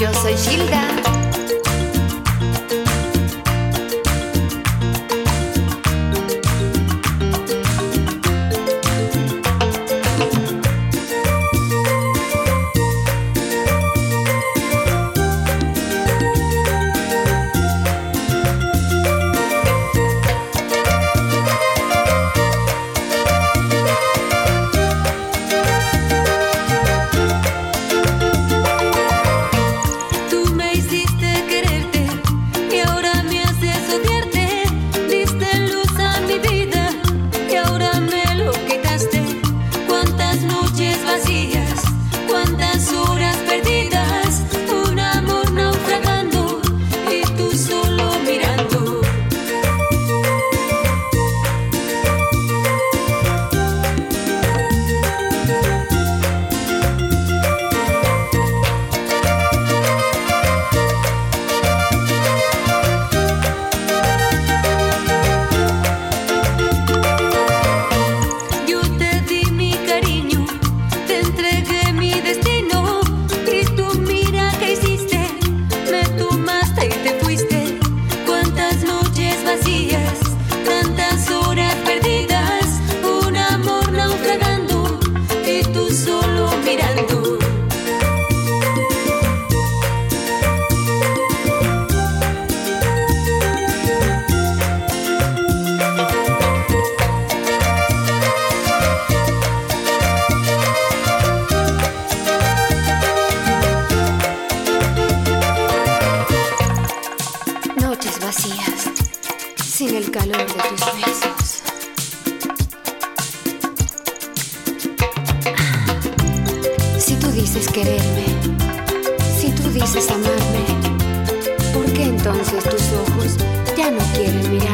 Yo soy Gilda. sin el calor de tus besos. Si tú dices quererme, si tú dices amarme, ¿por qué entonces tus ojos ya no quieren mirar?